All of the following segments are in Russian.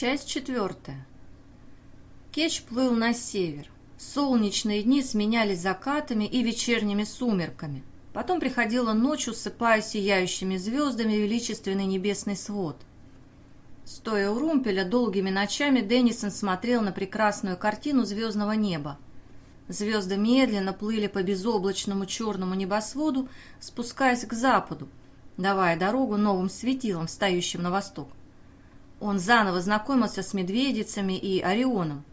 Часть четвертая. Кеч плыл на север. Солнечные дни сменялись закатами и вечерними сумерками. Потом приходила ночь, усыпая сияющими звездами величественный небесный свод. Стоя у румпеля, долгими ночами Деннисон смотрел на прекрасную картину звездного неба. Звезды медленно плыли по безоблачному черному небосводу, спускаясь к западу, давая дорогу новым светилам, встающим на восток. Он заново знакомился с медведицами и Орионом,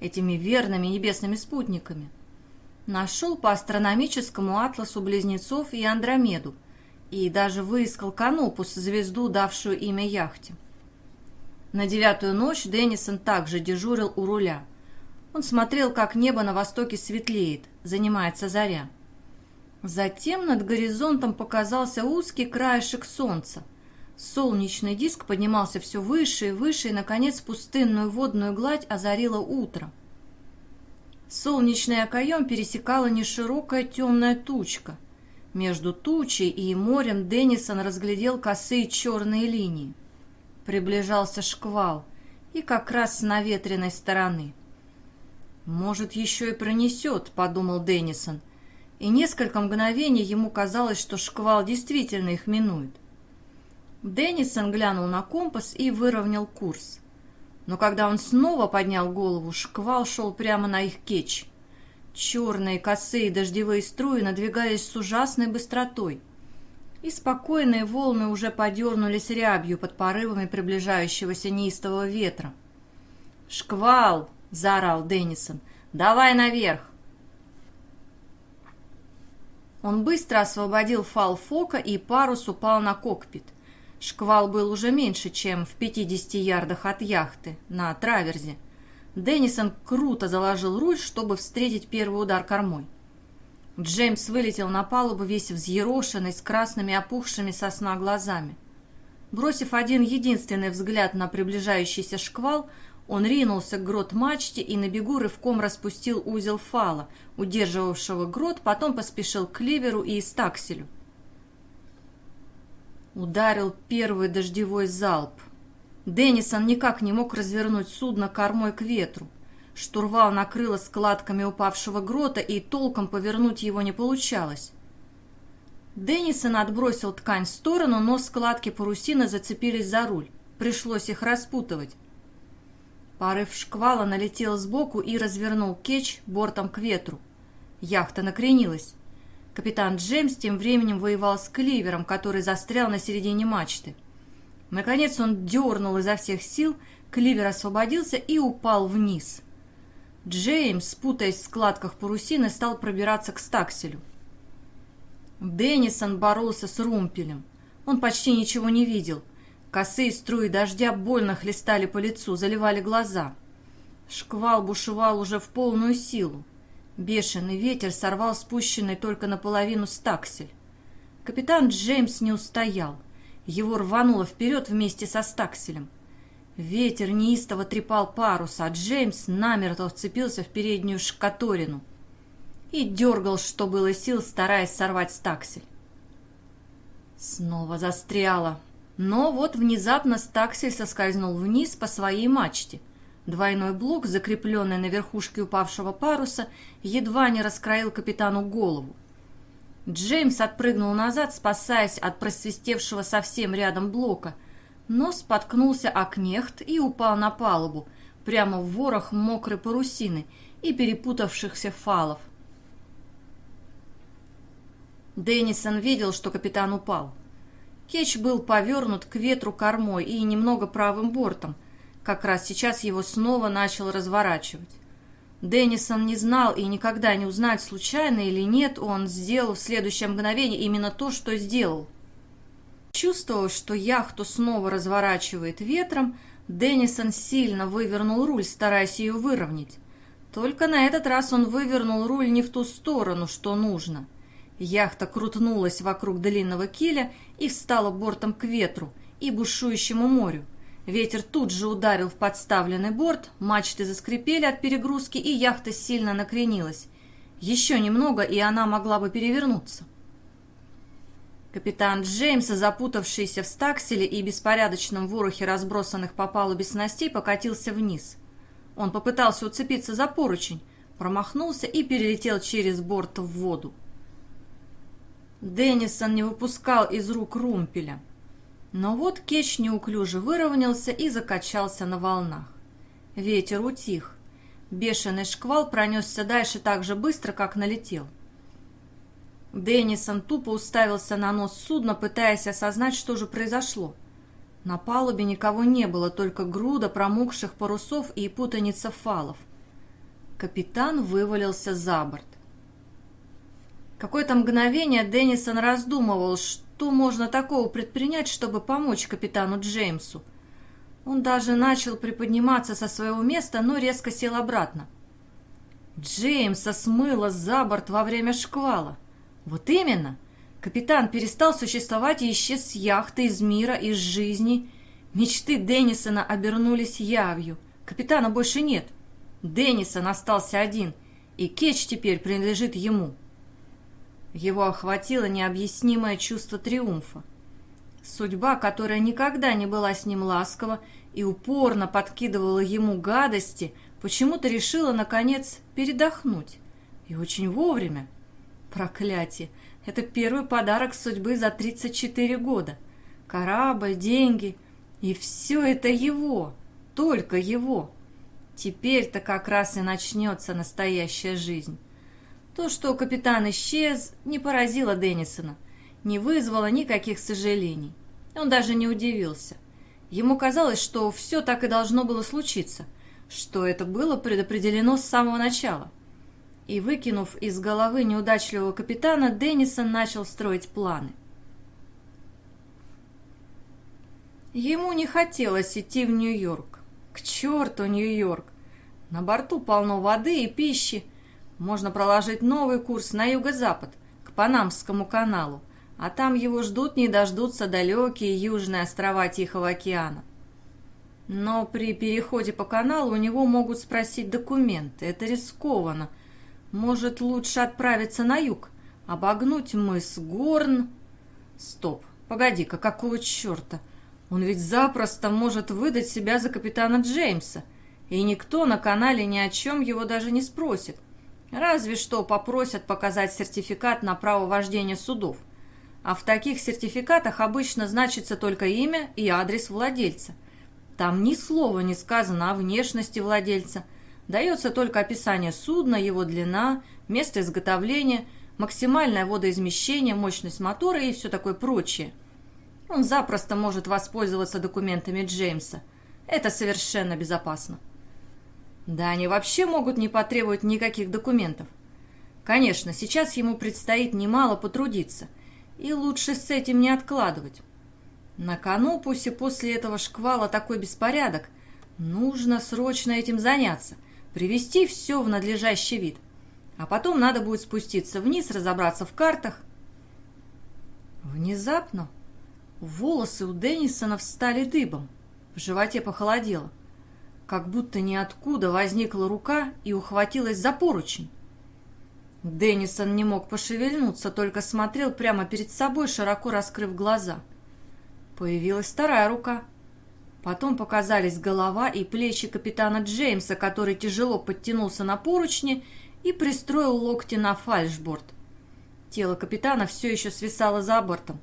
этими верными небесными спутниками. Нашел по астрономическому атласу близнецов и Андромеду, и даже выискал Канопус, звезду, давшую имя яхте. На девятую ночь Деннисон также дежурил у руля. Он смотрел, как небо на востоке светлеет, занимается заря. Затем над горизонтом показался узкий краешек солнца – Солнечный диск поднимался все выше и выше, и, наконец, пустынную водную гладь озарило утро. Солнечный окоем пересекала неширокая темная тучка. Между тучей и морем Деннисон разглядел косые черные линии. Приближался шквал, и как раз с наветренной стороны. «Может, еще и пронесет», — подумал Деннисон, и несколько мгновений ему казалось, что шквал действительно их минует. Деннисон глянул на компас и выровнял курс. Но когда он снова поднял голову, шквал шел прямо на их кетч. Черные косые дождевые струи надвигались с ужасной быстротой. И спокойные волны уже подернулись рябью под порывами приближающегося неистового ветра. «Шквал!» — заорал Деннисон. «Давай наверх!» Он быстро освободил фал фока, и парус упал на кокпит. Шквал был уже меньше, чем в 50 ярдах от яхты, на траверзе. Деннисон круто заложил руль, чтобы встретить первый удар кормой. Джеймс вылетел на палубу весь взъерошенный, с красными опухшими сосна глазами. Бросив один единственный взгляд на приближающийся шквал, он ринулся к грот-мачте и на бегу рывком распустил узел фала, удерживавшего грот, потом поспешил к ливеру и стакселю. Ударил первый дождевой залп. Деннисон никак не мог развернуть судно кормой к ветру. Штурвал накрыло складками упавшего грота, и толком повернуть его не получалось. Деннисон отбросил ткань в сторону, но складки парусины зацепились за руль. Пришлось их распутывать. Порыв шквала налетел сбоку и развернул кетч бортом к ветру. Яхта накренилась. Капитан Джеймс тем временем воевал с кливером, который застрял на середине мачты. Наконец он дернул изо всех сил, кливер освободился и упал вниз. Джеймс, путаясь в складках парусины, стал пробираться к стакселю. Деннисон боролся с румпелем. Он почти ничего не видел. Косые струи дождя больно хлестали по лицу, заливали глаза. Шквал бушевал уже в полную силу. Бешеный ветер сорвал спущенный только наполовину стаксель. Капитан Джеймс не устоял. Его рвануло вперед вместе со стакселем. Ветер неистово трепал парус, а Джеймс намертво вцепился в переднюю шкаторину и дергал, что было сил, стараясь сорвать стаксель. Снова застряло. Но вот внезапно стаксель соскользнул вниз по своей мачте — Двойной блок, закрепленный на верхушке упавшего паруса, едва не раскроил капитану голову. Джеймс отпрыгнул назад, спасаясь от просвистевшего совсем рядом блока, но споткнулся о кнехт и упал на палубу, прямо в ворох мокрой парусины и перепутавшихся фалов. Деннисон видел, что капитан упал. Кетч был повернут к ветру кормой и немного правым бортом, как раз сейчас его снова начал разворачивать. Деннисон не знал и никогда не узнает, случайно или нет, он сделал в следующее мгновение именно то, что сделал. Чувствовал, что яхту снова разворачивает ветром, Деннисон сильно вывернул руль, стараясь ее выровнять. Только на этот раз он вывернул руль не в ту сторону, что нужно. Яхта крутнулась вокруг длинного киля и встала бортом к ветру и бушующему морю. Ветер тут же ударил в подставленный борт, мачты заскрипели от перегрузки, и яхта сильно накренилась. Еще немного, и она могла бы перевернуться. Капитан Джеймс, запутавшийся в стакселе и беспорядочном ворохе разбросанных по палубе снастей, покатился вниз. Он попытался уцепиться за поручень, промахнулся и перелетел через борт в воду. Деннисон не выпускал из рук румпеля. Но вот Кетч неуклюже выровнялся и закачался на волнах. Ветер утих. Бешеный шквал пронесся дальше так же быстро, как налетел. Деннисон тупо уставился на нос судна, пытаясь осознать, что же произошло. На палубе никого не было, только груда промокших парусов и путаница фалов. Капитан вывалился за борт. Какое-то мгновение Деннисон раздумывал, что можно такого предпринять, чтобы помочь капитану Джеймсу. Он даже начал приподниматься со своего места, но резко сел обратно. Джеймса смыло за борт во время шквала. Вот именно. Капитан перестал существовать и исчез с яхты, из мира, из жизни. Мечты Деннисона обернулись явью. Капитана больше нет. Деннисон остался один, и Кетч теперь принадлежит ему. Его охватило необъяснимое чувство триумфа. Судьба, которая никогда не была с ним ласкова и упорно подкидывала ему гадости, почему-то решила, наконец, передохнуть. И очень вовремя. Проклятие! Это первый подарок судьбы за 34 года. Корабль, деньги. И все это его. Только его. Теперь-то как раз и начнется настоящая жизнь. То, что капитан исчез, не поразило Деннисона, не вызвало никаких сожалений. Он даже не удивился. Ему казалось, что все так и должно было случиться, что это было предопределено с самого начала. И выкинув из головы неудачливого капитана, Деннисон начал строить планы. Ему не хотелось идти в Нью-Йорк. К черту Нью-Йорк! На борту полно воды и пищи, можно проложить новый курс на юго-запад, к Панамскому каналу, а там его ждут не дождутся далекие южные острова Тихого океана. Но при переходе по каналу у него могут спросить документы, это рискованно. Может, лучше отправиться на юг, обогнуть мыс Горн... Стоп, погоди-ка, какого черта? Он ведь запросто может выдать себя за капитана Джеймса, и никто на канале ни о чем его даже не спросит. Разве что попросят показать сертификат на право вождения судов. А в таких сертификатах обычно значится только имя и адрес владельца. Там ни слова не сказано о внешности владельца. Дается только описание судна, его длина, место изготовления, максимальное водоизмещение, мощность мотора и все такое прочее. Он запросто может воспользоваться документами Джеймса. Это совершенно безопасно. Да они вообще могут не потребовать никаких документов. Конечно, сейчас ему предстоит немало потрудиться, и лучше с этим не откладывать. На Канопусе после этого шквала такой беспорядок. Нужно срочно этим заняться, привести все в надлежащий вид. А потом надо будет спуститься вниз, разобраться в картах. Внезапно волосы у Деннисона встали дыбом. В животе похолодело как будто ниоткуда возникла рука и ухватилась за поручень. Деннисон не мог пошевельнуться, только смотрел прямо перед собой, широко раскрыв глаза. Появилась вторая рука. Потом показались голова и плечи капитана Джеймса, который тяжело подтянулся на поручни и пристроил локти на фальшборд. Тело капитана все еще свисало за бортом.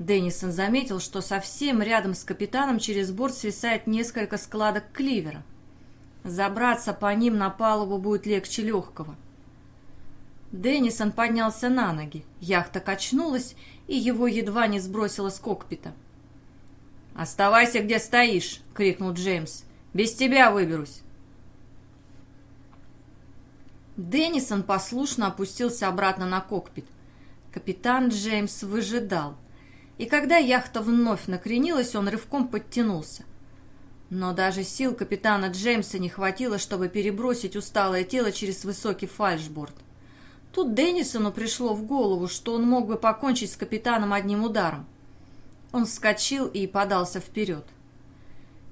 Деннисон заметил, что совсем рядом с капитаном через борт свисает несколько складок кливера. Забраться по ним на палубу будет легче легкого. Деннисон поднялся на ноги. Яхта качнулась, и его едва не сбросило с кокпита. «Оставайся, где стоишь!» — крикнул Джеймс. «Без тебя выберусь!» Деннисон послушно опустился обратно на кокпит. Капитан Джеймс выжидал — и когда яхта вновь накренилась, он рывком подтянулся. Но даже сил капитана Джеймса не хватило, чтобы перебросить усталое тело через высокий фальшборд. Тут Деннисону пришло в голову, что он мог бы покончить с капитаном одним ударом. Он вскочил и подался вперед.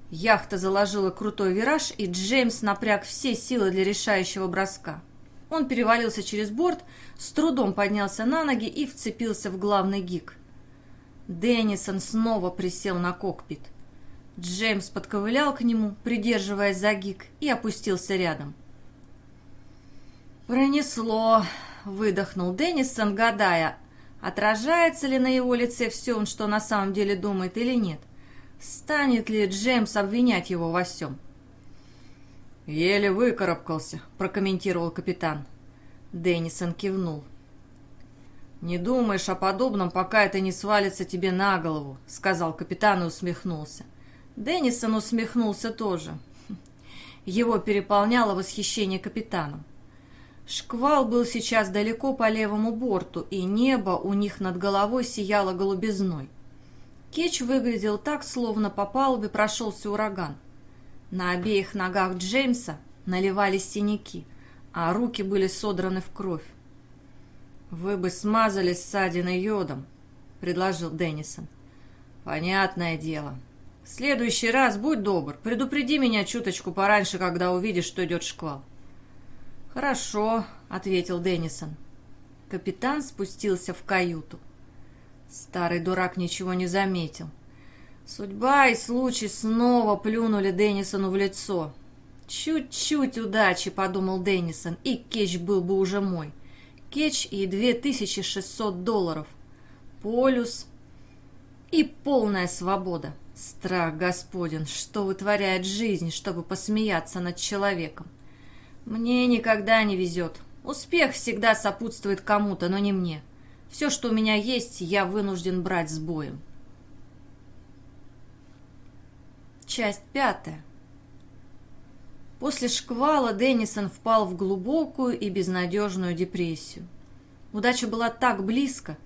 Яхта заложила крутой вираж, и Джеймс напряг все силы для решающего броска. Он перевалился через борт, с трудом поднялся на ноги и вцепился в главный гик. Деннисон снова присел на кокпит. Джеймс подковылял к нему, придерживаясь за гик, и опустился рядом. «Пронесло», — выдохнул Деннисон, гадая, отражается ли на его лице все, что на самом деле думает или нет. Станет ли Джеймс обвинять его во всем? «Еле выкарабкался», — прокомментировал капитан. Деннисон кивнул. «Не думаешь о подобном, пока это не свалится тебе на голову», — сказал капитан и усмехнулся. Деннисон усмехнулся тоже. Его переполняло восхищение капитаном. Шквал был сейчас далеко по левому борту, и небо у них над головой сияло голубизной. Кетч выглядел так, словно по палубе прошелся ураган. На обеих ногах Джеймса наливались синяки, а руки были содраны в кровь. «Вы бы смазали ссадины йодом», — предложил Деннисон. «Понятное дело. В следующий раз будь добр, предупреди меня чуточку пораньше, когда увидишь, что идет шквал». «Хорошо», — ответил Деннисон. Капитан спустился в каюту. Старый дурак ничего не заметил. Судьба и случай снова плюнули Деннисону в лицо. «Чуть-чуть удачи», — подумал Деннисон, — «и кетч был бы уже мой. Кетч и 2600 долларов. Полюс и полная свобода. Страх Господен, что вытворяет жизнь, чтобы посмеяться над человеком. Мне никогда не везет. Успех всегда сопутствует кому-то, но не мне. Все, что у меня есть, я вынужден брать с боем. Часть пятая. После шквала Деннисон впал в глубокую и безнадежную депрессию. Удача была так близко.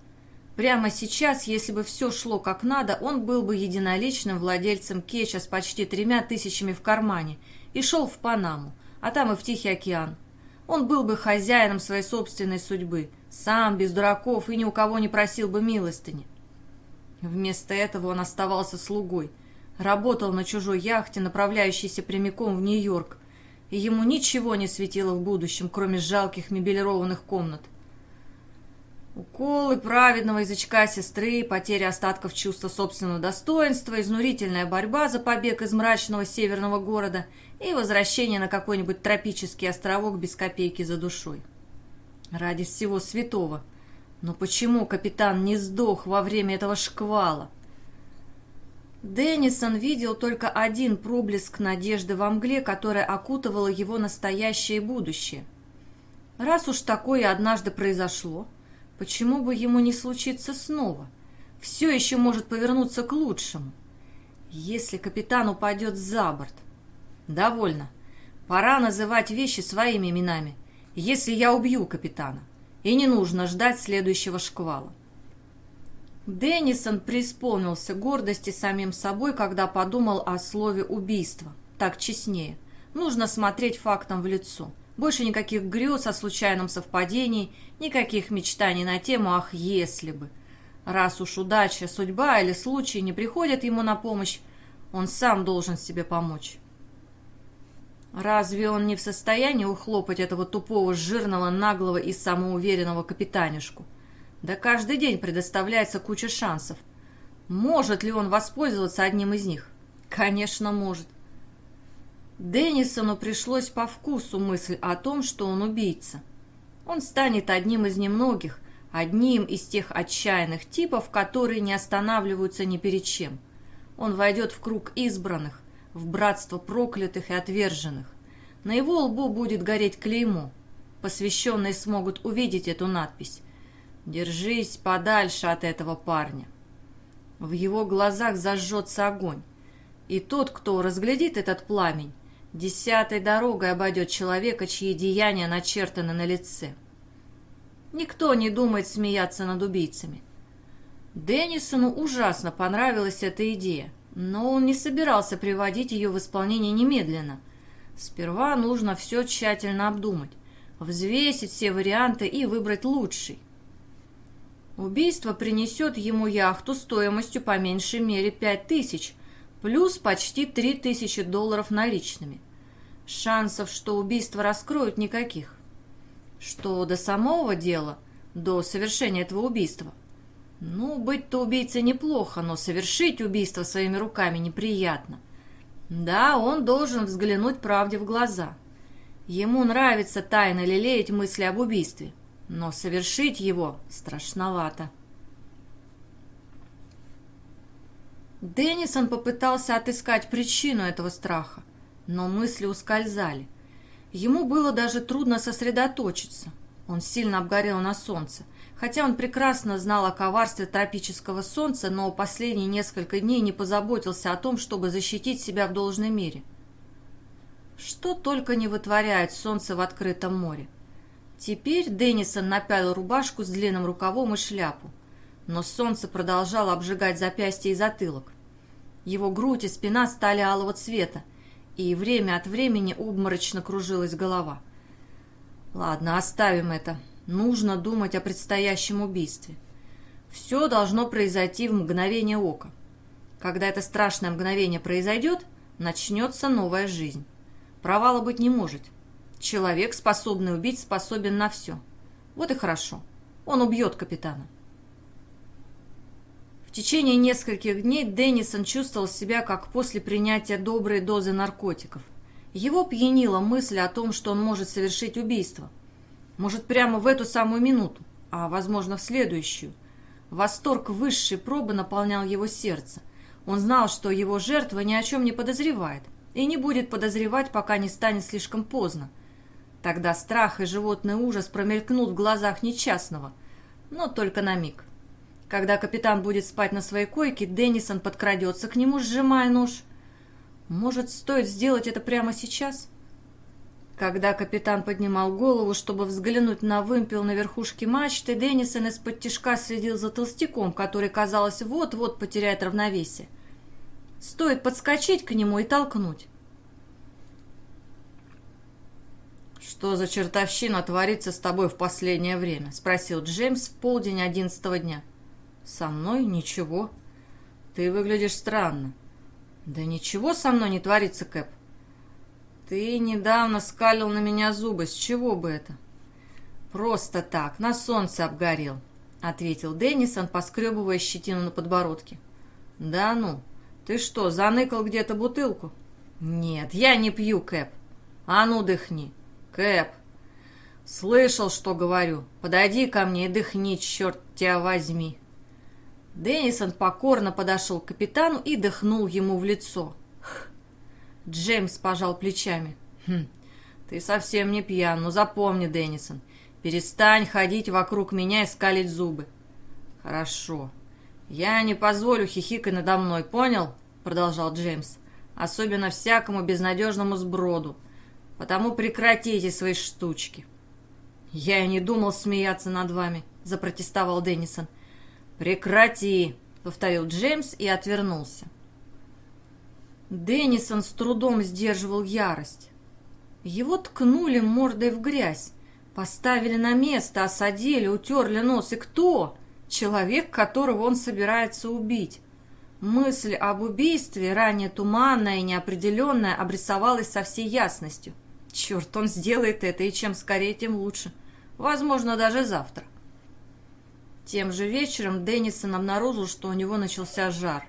Прямо сейчас, если бы все шло как надо, он был бы единоличным владельцем кетча с почти тремя тысячами в кармане и шел в Панаму, а там и в Тихий океан. Он был бы хозяином своей собственной судьбы, сам, без дураков, и ни у кого не просил бы милостыни. Вместо этого он оставался слугой – Работал на чужой яхте, направляющейся прямиком в Нью-Йорк, и ему ничего не светило в будущем, кроме жалких мебелированных комнат. Уколы праведного язычка сестры, потеря остатков чувства собственного достоинства, изнурительная борьба за побег из мрачного северного города и возвращение на какой-нибудь тропический островок без копейки за душой. Ради всего святого. Но почему капитан не сдох во время этого шквала? Деннисон видел только один проблеск надежды во мгле, которая окутывала его настоящее будущее. Раз уж такое однажды произошло, почему бы ему не случиться снова? Все еще может повернуться к лучшему. Если капитан упадет за борт. Довольно. Пора называть вещи своими именами. Если я убью капитана. И не нужно ждать следующего шквала. Деннисон преисполнился гордости самим собой, когда подумал о слове «убийство». Так честнее. Нужно смотреть фактам в лицо. Больше никаких грез о случайном совпадении, никаких мечтаний на тему «ах, если бы». Раз уж удача, судьба или случай не приходят ему на помощь, он сам должен себе помочь. Разве он не в состоянии ухлопать этого тупого, жирного, наглого и самоуверенного капитанишку? Да каждый день предоставляется куча шансов. Может ли он воспользоваться одним из них? Конечно, может. Деннисону пришлось по вкусу мысль о том, что он убийца. Он станет одним из немногих, одним из тех отчаянных типов, которые не останавливаются ни перед чем. Он войдет в круг избранных, в братство проклятых и отверженных. На его лбу будет гореть клеймо. Посвященные смогут увидеть эту надпись Держись подальше от этого парня. В его глазах зажжется огонь. И тот, кто разглядит этот пламень, десятой дорогой обойдет человека, чьи деяния начертаны на лице. Никто не думает смеяться над убийцами. Деннисону ужасно понравилась эта идея, но он не собирался приводить ее в исполнение немедленно. Сперва нужно все тщательно обдумать, взвесить все варианты и выбрать лучший. Убийство принесет ему яхту стоимостью по меньшей мере пять тысяч, плюс почти три тысячи долларов наличными. Шансов, что убийство раскроют, никаких. Что до самого дела, до совершения этого убийства? Ну, быть-то убийцей неплохо, но совершить убийство своими руками неприятно. Да, он должен взглянуть правде в глаза. Ему нравится тайно лелеять мысли об убийстве, но совершить его страшновато. Деннисон попытался отыскать причину этого страха, но мысли ускользали. Ему было даже трудно сосредоточиться. Он сильно обгорел на солнце. Хотя он прекрасно знал о коварстве тропического солнца, но последние несколько дней не позаботился о том, чтобы защитить себя в должной мере. Что только не вытворяет солнце в открытом море. Теперь Деннисон напялил рубашку с длинным рукавом и шляпу. Но солнце продолжало обжигать запястье и затылок. Его грудь и спина стали алого цвета, и время от времени обморочно кружилась голова. Ладно, оставим это. Нужно думать о предстоящем убийстве. Все должно произойти в мгновение ока. Когда это страшное мгновение произойдет, начнется новая жизнь. Провала быть не может. Человек, способный убить, способен на все. Вот и хорошо. Он убьет капитана. В течение нескольких дней Деннисон чувствовал себя как после принятия доброй дозы наркотиков. Его пьянила мысль о том, что он может совершить убийство – может, прямо в эту самую минуту, а, возможно, в следующую. Восторг высшей пробы наполнял его сердце. Он знал, что его жертва ни о чем не подозревает и не будет подозревать, пока не станет слишком поздно. Тогда страх и животный ужас промелькнут в глазах несчастного, но только на миг. Когда капитан будет спать на своей койке, Деннисон подкрадется к нему, сжимая нож. Может, стоит сделать это прямо сейчас? Когда капитан поднимал голову, чтобы взглянуть на вымпел на верхушке мачты, Деннисон из-под тишка следил за толстяком, который, казалось, вот-вот потеряет равновесие. Стоит подскочить к нему и толкнуть. «Что за чертовщина творится с тобой в последнее время?» — спросил Джеймс в полдень одиннадцатого дня. «Со мной ничего. Ты выглядишь странно». «Да ничего со мной не творится, Кэп. «Ты недавно скалил на меня зубы. С чего бы это?» «Просто так, на солнце обгорел», — ответил Деннисон, поскребывая щетину на подбородке. «Да ну, ты что, заныкал где-то бутылку?» «Нет, я не пью, Кэп. А ну, дыхни. Кэп!» «Слышал, что говорю. Подойди ко мне и дыхни, черт тебя возьми!» Деннисон покорно подошел к капитану и дыхнул ему в лицо. Джеймс пожал плечами. «Хм, ты совсем не пьян, но запомни, Деннисон, перестань ходить вокруг меня и скалить зубы». «Хорошо. Я не позволю хихикать надо мной, понял?» Продолжал Джеймс. «Особенно всякому безнадежному сброду. Потому прекратите свои штучки». «Я и не думал смеяться над вами», — запротестовал Деннисон. «Прекрати», — повторил Джеймс и отвернулся. Деннисон с трудом сдерживал ярость. Его ткнули мордой в грязь, поставили на место, осадили, утерли нос. И кто? Человек, которого он собирается убить. Мысль об убийстве, ранее туманная и неопределенная, обрисовалась со всей ясностью. Черт, он сделает это, и чем скорее, тем лучше. Возможно, даже завтра. Тем же вечером Деннисон обнаружил, что у него начался жар.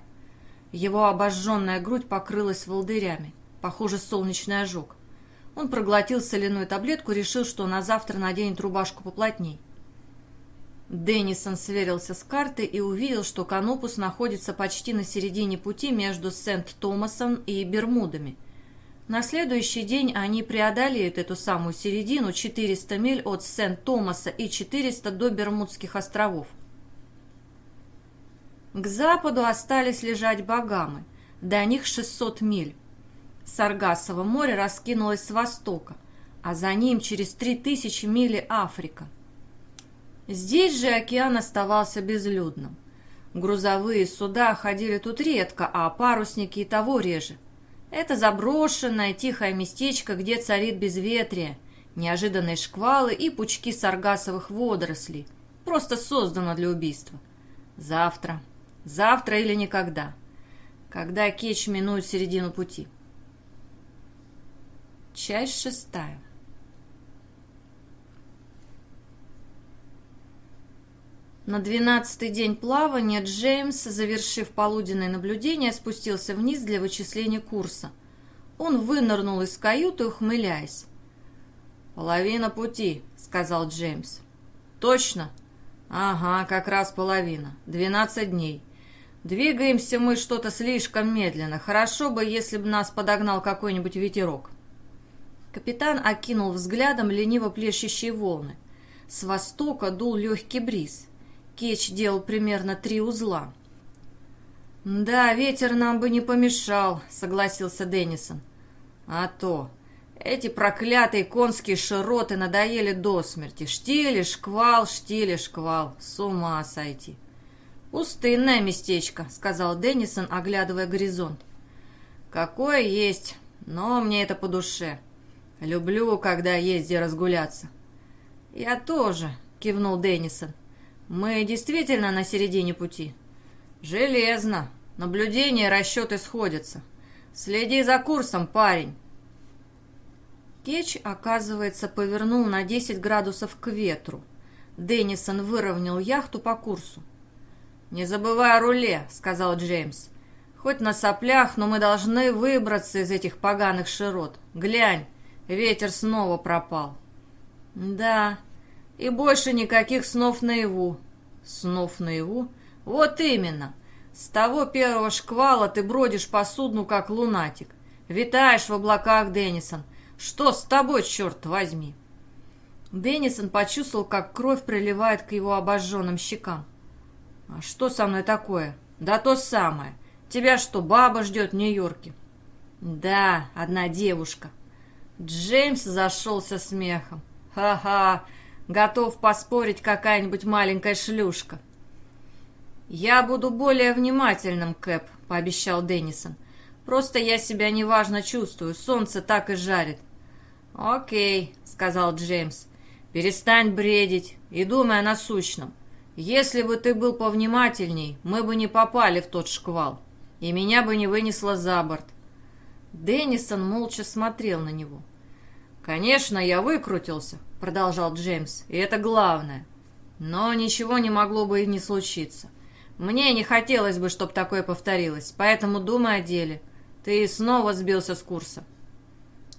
Его обожженная грудь покрылась волдырями. Похоже, солнечный ожог. Он проглотил соляную таблетку, решил, что на завтра наденет рубашку поплотней. Деннисон сверился с картой и увидел, что Канопус находится почти на середине пути между Сент-Томасом и Бермудами. На следующий день они преодолеют эту самую середину 400 миль от Сент-Томаса и 400 до Бермудских островов. К западу остались лежать Багамы, до них 600 миль. Саргасово море раскинулось с востока, а за ним через 3000 миль Африка. Здесь же океан оставался безлюдным. Грузовые суда ходили тут редко, а парусники и того реже. Это заброшенное тихое местечко, где царит безветрие, неожиданные шквалы и пучки саргасовых водорослей. Просто создано для убийства. Завтра Завтра или никогда. Когда Кетч минует середину пути. Часть шестая. На двенадцатый день плавания Джеймс, завершив полуденное наблюдение, спустился вниз для вычисления курса. Он вынырнул из каюты, ухмыляясь. «Половина пути», — сказал Джеймс. «Точно?» «Ага, как раз половина. Двенадцать дней. Двигаемся мы что-то слишком медленно. Хорошо бы, если бы нас подогнал какой-нибудь ветерок». Капитан окинул взглядом лениво плещущие волны. С востока дул легкий бриз. Кеч делал примерно три узла. «Да, ветер нам бы не помешал», — согласился Деннисон. «А то! Эти проклятые конские широты надоели до смерти. Штили, шквал, штили, шквал. С ума сойти!» «Пустынное местечко», — сказал Деннисон, оглядывая горизонт. «Какое есть, но мне это по душе. Люблю, когда есть где разгуляться». «Я тоже», — кивнул Деннисон. «Мы действительно на середине пути?» «Железно. Наблюдения и расчеты сходятся. Следи за курсом, парень». Кетч, оказывается, повернул на 10 градусов к ветру. Деннисон выровнял яхту по курсу. «Не забывай о руле», — сказал Джеймс. «Хоть на соплях, но мы должны выбраться из этих поганых широт. Глянь, ветер снова пропал». «Да, и больше никаких снов наяву». «Снов наяву? Вот именно. С того первого шквала ты бродишь по судну, как лунатик. Витаешь в облаках, Деннисон. Что с тобой, черт возьми?» Деннисон почувствовал, как кровь приливает к его обожженным щекам. «А что со мной такое?» «Да то самое. Тебя что, баба ждет в Нью-Йорке?» «Да, одна девушка». Джеймс зашелся смехом. «Ха-ха! Готов поспорить какая-нибудь маленькая шлюшка». «Я буду более внимательным, Кэп», — пообещал Деннисон. «Просто я себя неважно чувствую, солнце так и жарит». «Окей», — сказал Джеймс. «Перестань бредить и думай о насущном. Если бы ты был повнимательней, мы бы не попали в тот шквал, и меня бы не вынесло за борт». Деннисон молча смотрел на него. «Конечно, я выкрутился», — продолжал Джеймс, — «и это главное. Но ничего не могло бы и не случиться. Мне не хотелось бы, чтобы такое повторилось, поэтому думай о деле. Ты снова сбился с курса».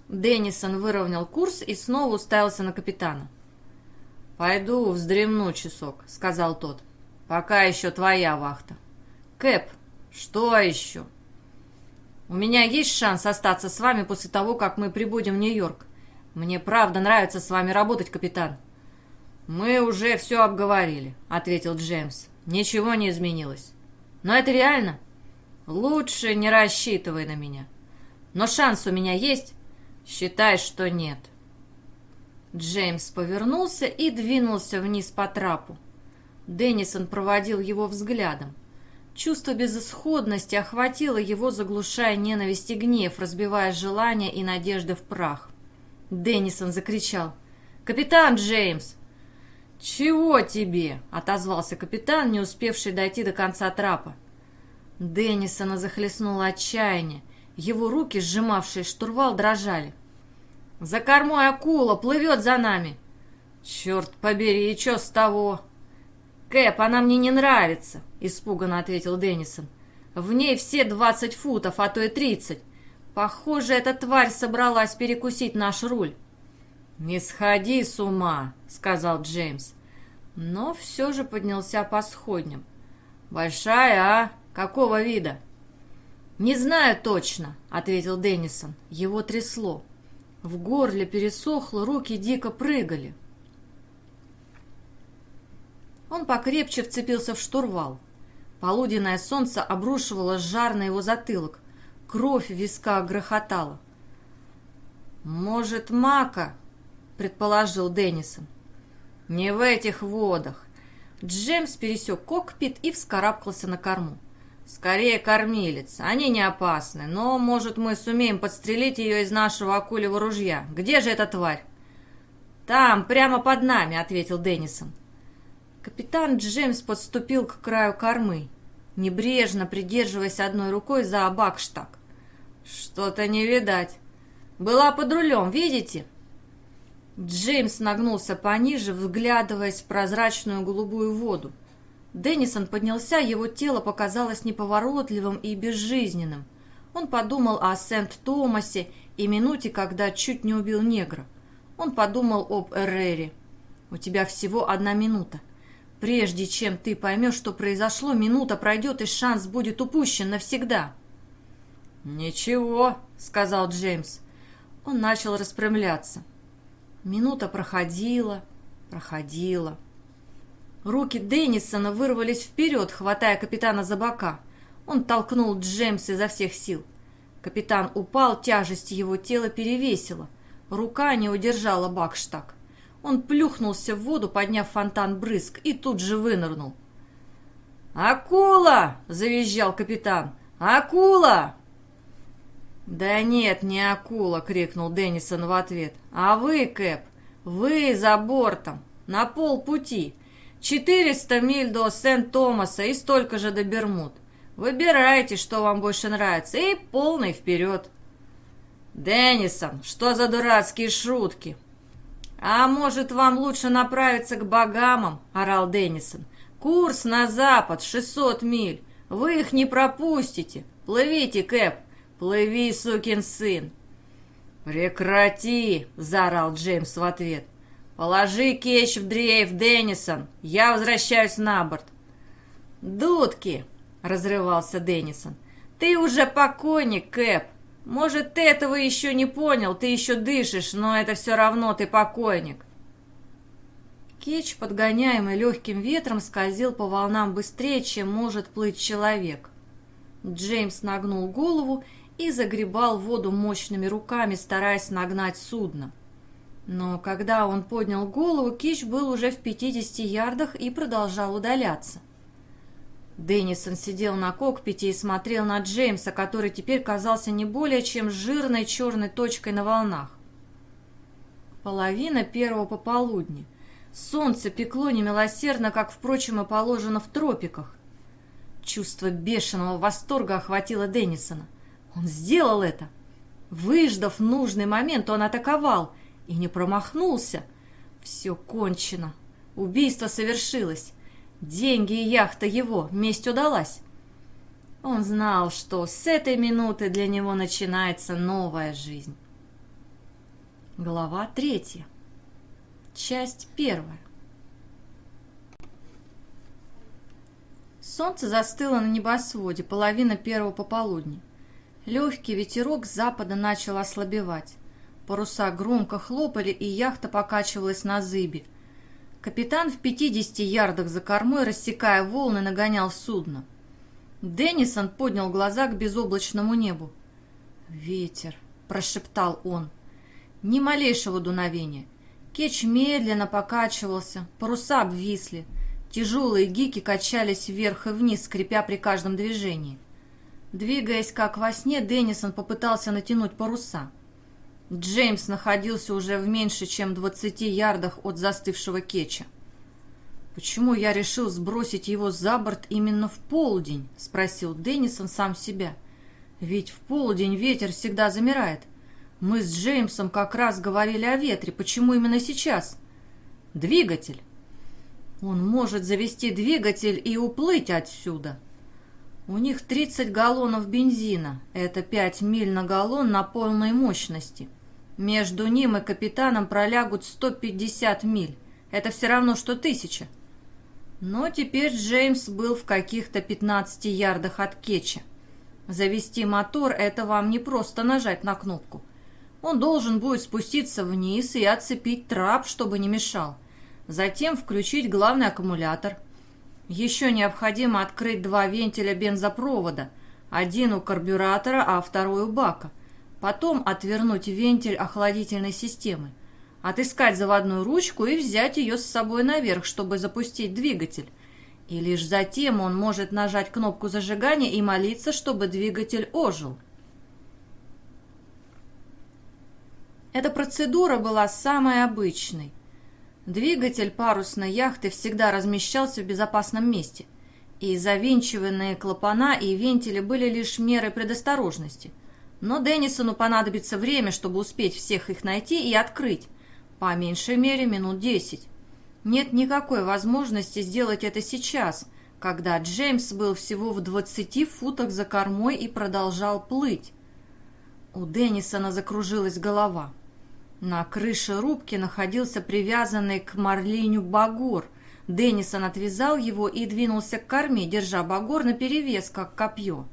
Деннисон выровнял курс и снова уставился на капитана. «Пойду вздремну часок», — сказал тот. «Пока еще твоя вахта». «Кэп, что еще?» «У меня есть шанс остаться с вами после того, как мы прибудем в Нью-Йорк. Мне правда нравится с вами работать, капитан». «Мы уже все обговорили», — ответил Джеймс. «Ничего не изменилось». «Но это реально?» «Лучше не рассчитывай на меня». «Но шанс у меня есть?» «Считай, что нет». Джеймс повернулся и двинулся вниз по трапу. Деннисон проводил его взглядом. Чувство безысходности охватило его, заглушая ненависть и гнев, разбивая желания и надежды в прах. Деннисон закричал. «Капитан Джеймс!» «Чего тебе?» — отозвался капитан, не успевший дойти до конца трапа. Деннисона захлестнуло отчаяние. Его руки, сжимавшие штурвал, дрожали. «За кормой акула! Плывет за нами!» «Черт побери, и что с того?» «Кэп, она мне не нравится», — испуганно ответил Деннисон. «В ней все двадцать футов, а то и тридцать. Похоже, эта тварь собралась перекусить наш руль». «Не сходи с ума», — сказал Джеймс. Но все же поднялся по сходням. «Большая, а? Какого вида?» «Не знаю точно», — ответил Деннисон. Его трясло. В горле пересохло, руки дико прыгали. Он покрепче вцепился в штурвал. Полуденное солнце обрушивало жар на его затылок. Кровь в висках грохотала. «Может, мака?» — предположил Деннисон. «Не в этих водах». Джеймс пересек кокпит и вскарабкался на корму. «Скорее кормилец. Они не опасны, но, может, мы сумеем подстрелить ее из нашего акулевого ружья. Где же эта тварь?» «Там, прямо под нами», — ответил Деннисон. Капитан Джеймс подступил к краю кормы, небрежно придерживаясь одной рукой за бакштаг. «Что-то не видать. Была под рулем, видите?» Джеймс нагнулся пониже, вглядываясь в прозрачную голубую воду. Деннисон поднялся, его тело показалось неповоротливым и безжизненным. Он подумал о Сент-Томасе и минуте, когда чуть не убил негра. Он подумал об Эррере. «У тебя всего одна минута. Прежде чем ты поймешь, что произошло, минута пройдет, и шанс будет упущен навсегда». «Ничего», — сказал Джеймс. Он начал распрямляться. Минута проходила, проходила. Руки Деннисона вырвались вперед, хватая капитана за бока. Он толкнул Джеймса изо всех сил. Капитан упал, тяжесть его тела перевесила. Рука не удержала Бакштаг. Он плюхнулся в воду, подняв фонтан брызг, и тут же вынырнул. «Акула!» — завизжал капитан. «Акула!» «Да нет, не акула!» — крикнул Деннисон в ответ. «А вы, Кэп, вы за бортом, на полпути. Четыреста миль до Сент-Томаса и столько же до Бермуд. Выбирайте, что вам больше нравится, и полный вперед!» «Деннисон, что за дурацкие шутки?» «А может, вам лучше направиться к Багамам?» — орал Деннисон. «Курс на запад, шестьсот миль. Вы их не пропустите. Плывите, Кэп, плыви, сукин сын!» «Прекрати!» — заорал Джеймс в ответ. «Положи кетч в дрейф, Деннисон. Я возвращаюсь на борт». «Дудки!» — разрывался Деннисон. «Ты уже покойник, Кэп. Может, ты этого еще не понял, ты еще дышишь, но это все равно ты покойник. Кетч, подгоняемый легким ветром, скользил по волнам быстрее, чем может плыть человек. Джеймс нагнул голову и загребал воду мощными руками, стараясь нагнать судно. Но когда он поднял голову, Кич был уже в 50 ярдах и продолжал удаляться. Деннисон сидел на кокпите и смотрел на Джеймса, который теперь казался не более чем жирной черной точкой на волнах. Половина первого пополудни. Солнце пекло немилосердно, как, впрочем, и положено в тропиках. Чувство бешеного восторга охватило Деннисона. Он сделал это. Выждав нужный момент, он атаковал и не промахнулся. Все кончено. Убийство совершилось. Деньги и яхта его, месть удалась. Он знал, что с этой минуты для него начинается новая жизнь. Глава третья. Часть первая. Солнце застыло на небосводе, половина первого пополудни. Легкий ветерок с запада начал ослабевать. Паруса громко хлопали, и яхта покачивалась на зыбе – Капитан в 50 ярдах за кормой, рассекая волны, нагонял судно. Деннисон поднял глаза к безоблачному небу. «Ветер», — прошептал он. Ни малейшего дуновения. Кетч медленно покачивался, паруса обвисли. Тяжелые гики качались вверх и вниз, скрипя при каждом движении. Двигаясь как во сне, Деннисон попытался натянуть паруса — Джеймс находился уже в меньше, чем 20 ярдах от застывшего кетча. «Почему я решил сбросить его за борт именно в полдень?» — спросил Деннисон сам себя. «Ведь в полдень ветер всегда замирает. Мы с Джеймсом как раз говорили о ветре. Почему именно сейчас?» «Двигатель». «Он может завести двигатель и уплыть отсюда». «У них 30 галлонов бензина. Это 5 миль на галлон на полной мощности. Между ним и капитаном пролягут 150 миль. Это все равно, что тысяча. Но теперь Джеймс был в каких-то 15 ярдах от кетча. Завести мотор – это вам не просто нажать на кнопку. Он должен будет спуститься вниз и отцепить трап, чтобы не мешал. Затем включить главный аккумулятор. Еще необходимо открыть два вентиля бензопровода. Один у карбюратора, а второй у бака – Потом отвернуть вентиль охладительной системы, отыскать заводную ручку и взять ее с собой наверх, чтобы запустить двигатель. И лишь затем он может нажать кнопку зажигания и молиться, чтобы двигатель ожил. Эта процедура была самой обычной. Двигатель парусной яхты всегда размещался в безопасном месте, и завинчиванные клапана и вентили были лишь мерой предосторожности – но Деннисону понадобится время, чтобы успеть всех их найти и открыть. По меньшей мере минут десять. Нет никакой возможности сделать это сейчас, когда Джеймс был всего в двадцати футах за кормой и продолжал плыть. У Деннисона закружилась голова. На крыше рубки находился привязанный к марлиню багор. Деннисон отвязал его и двинулся к корме, держа багор наперевес, как копье.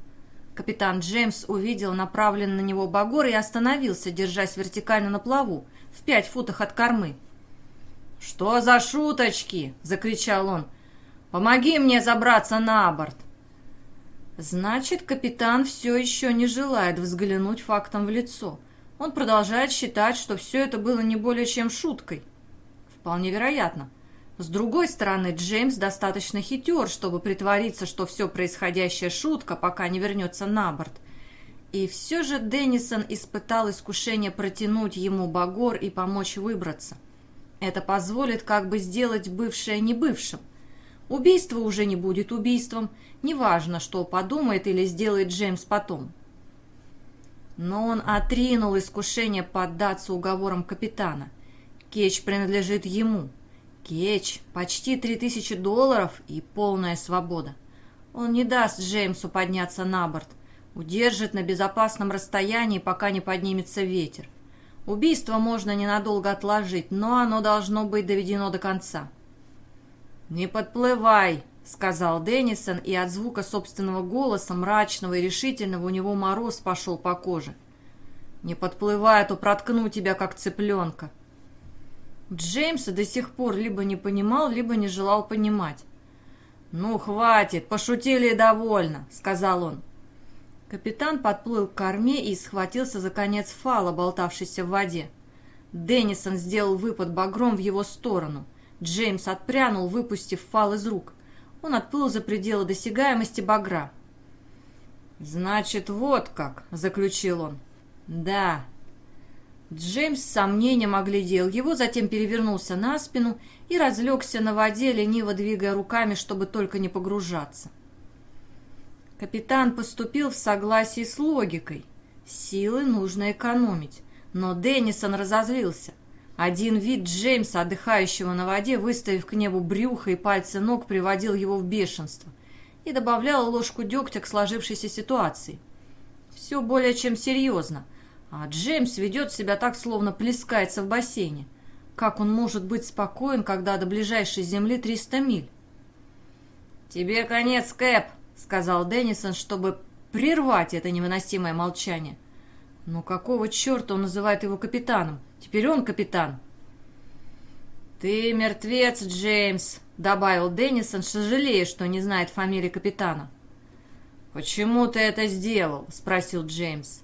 Капитан Джеймс увидел направленный на него багор и остановился, держась вертикально на плаву, в пять футах от кормы. «Что за шуточки?» — закричал он. «Помоги мне забраться на борт!» Значит, капитан все еще не желает взглянуть фактом в лицо. Он продолжает считать, что все это было не более чем шуткой. Вполне вероятно. С другой стороны, Джеймс достаточно хитер, чтобы притвориться, что все происходящее шутка, пока не вернется на борт. И все же Деннисон испытал искушение протянуть ему багор и помочь выбраться. Это позволит как бы сделать бывшее небывшим. Убийство уже не будет убийством, неважно, что подумает или сделает Джеймс потом. Но он отринул искушение поддаться уговорам капитана. Кетч принадлежит ему. Кетч – почти три тысячи долларов и полная свобода. Он не даст Джеймсу подняться на борт, удержит на безопасном расстоянии, пока не поднимется ветер. Убийство можно ненадолго отложить, но оно должно быть доведено до конца. «Не подплывай!» — сказал Деннисон, и от звука собственного голоса, мрачного и решительного, у него мороз пошел по коже. «Не подплывай, а то проткну тебя, как цыпленка». Джеймс до сих пор либо не понимал, либо не желал понимать. «Ну, хватит, пошутили и довольно», — сказал он. Капитан подплыл к корме и схватился за конец фала, болтавшийся в воде. Деннисон сделал выпад багром в его сторону. Джеймс отпрянул, выпустив фал из рук он отплыл за пределы досягаемости багра. «Значит, вот как», — заключил он. «Да». Джеймс с сомнением оглядел его, затем перевернулся на спину и разлегся на воде, лениво двигая руками, чтобы только не погружаться. Капитан поступил в согласии с логикой. Силы нужно экономить. Но Деннисон разозлился. Один вид Джеймса, отдыхающего на воде, выставив к небу брюхо и пальцы ног, приводил его в бешенство и добавлял ложку дегтя к сложившейся ситуации. Все более чем серьезно, а Джеймс ведет себя так, словно плескается в бассейне. Как он может быть спокоен, когда до ближайшей земли 300 миль? «Тебе конец, Кэп!» — сказал Деннисон, чтобы прервать это невыносимое молчание. «Ну какого черта он называет его капитаном? Теперь он капитан». «Ты мертвец, Джеймс», — добавил Деннисон, сожалея, что не знает фамилии капитана. «Почему ты это сделал?» — спросил Джеймс.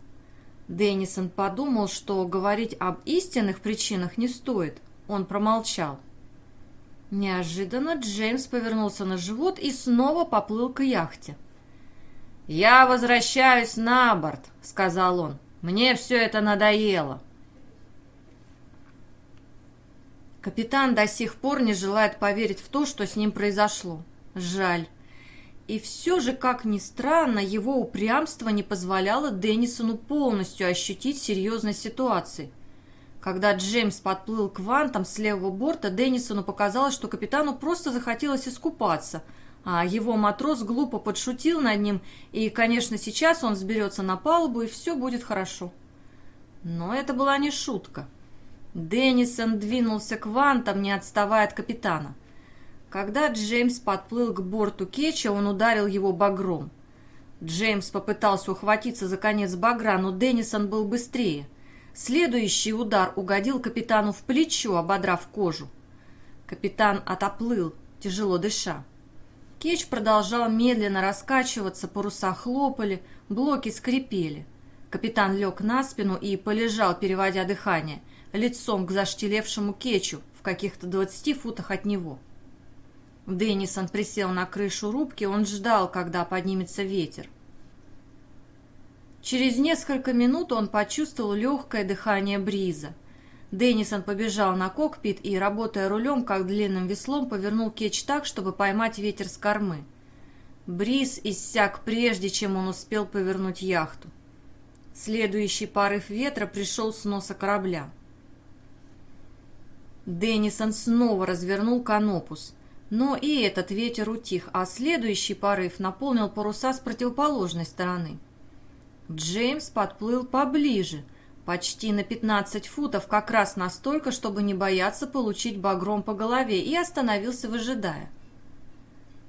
Деннисон подумал, что говорить об истинных причинах не стоит. Он промолчал. Неожиданно Джеймс повернулся на живот и снова поплыл к яхте. «Я возвращаюсь на борт», — сказал он. Мне все это надоело. Капитан до сих пор не желает поверить в то, что с ним произошло. Жаль. И все же, как ни странно, его упрямство не позволяло Деннисону полностью ощутить серьезность ситуации. Когда Джеймс подплыл к вантам с левого борта, Деннисону показалось, что капитану просто захотелось искупаться – его матрос глупо подшутил над ним, и, конечно, сейчас он сберется на палубу, и все будет хорошо. Но это была не шутка. Деннисон двинулся к вантам, не отставая от капитана. Когда Джеймс подплыл к борту Кетча, он ударил его багром. Джеймс попытался ухватиться за конец багра, но Деннисон был быстрее. Следующий удар угодил капитану в плечо, ободрав кожу. Капитан отоплыл, тяжело дыша. Кетч продолжал медленно раскачиваться, паруса хлопали, блоки скрипели. Капитан лег на спину и полежал, переводя дыхание, лицом к заштелевшему Кетчу в каких-то двадцати футах от него. Деннисон присел на крышу рубки, он ждал, когда поднимется ветер. Через несколько минут он почувствовал легкое дыхание бриза. Деннисон побежал на кокпит и, работая рулем, как длинным веслом, повернул кетч так, чтобы поймать ветер с кормы. Бриз иссяк прежде, чем он успел повернуть яхту. Следующий порыв ветра пришел с носа корабля. Деннисон снова развернул канопус. Но и этот ветер утих, а следующий порыв наполнил паруса с противоположной стороны. Джеймс подплыл поближе, почти на 15 футов, как раз настолько, чтобы не бояться получить багром по голове, и остановился, выжидая.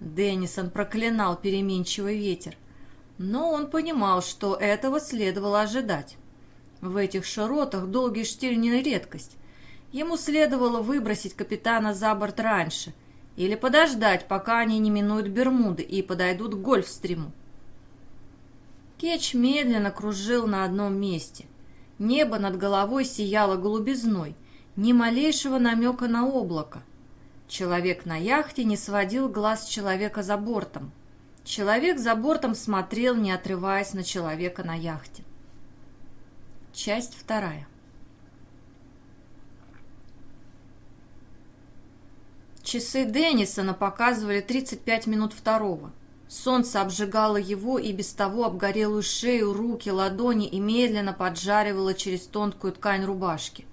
Деннисон проклинал переменчивый ветер, но он понимал, что этого следовало ожидать. В этих широтах долгий штиль не редкость. Ему следовало выбросить капитана за борт раньше или подождать, пока они не минуют Бермуды и подойдут к гольфстриму. Кетч медленно кружил на одном месте. Небо над головой сияло голубизной, ни малейшего намека на облако. Человек на яхте не сводил глаз человека за бортом. Человек за бортом смотрел, не отрываясь на человека на яхте. Часть вторая. Часы Деннисона показывали 35 минут второго. Солнце обжигало его и без того обгорелую шею, руки, ладони и медленно поджаривало через тонкую ткань рубашки.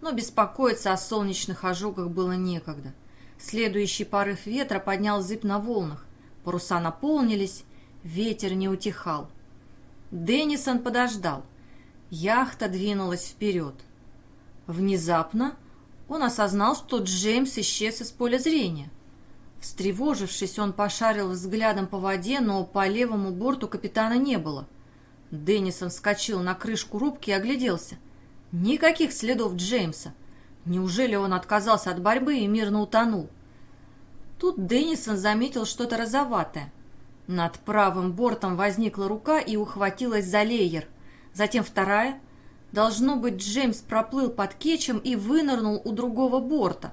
Но беспокоиться о солнечных ожогах было некогда. Следующий порыв ветра поднял зыб на волнах. Паруса наполнились, ветер не утихал. Деннисон подождал. Яхта двинулась вперед. Внезапно он осознал, что Джеймс исчез из поля зрения. Встревожившись, он пошарил взглядом по воде, но по левому борту капитана не было. Деннисон вскочил на крышку рубки и огляделся. Никаких следов Джеймса. Неужели он отказался от борьбы и мирно утонул? Тут Деннисон заметил что-то розоватое. Над правым бортом возникла рука и ухватилась за леер – затем вторая. Должно быть, Джеймс проплыл под кетчем и вынырнул у другого борта.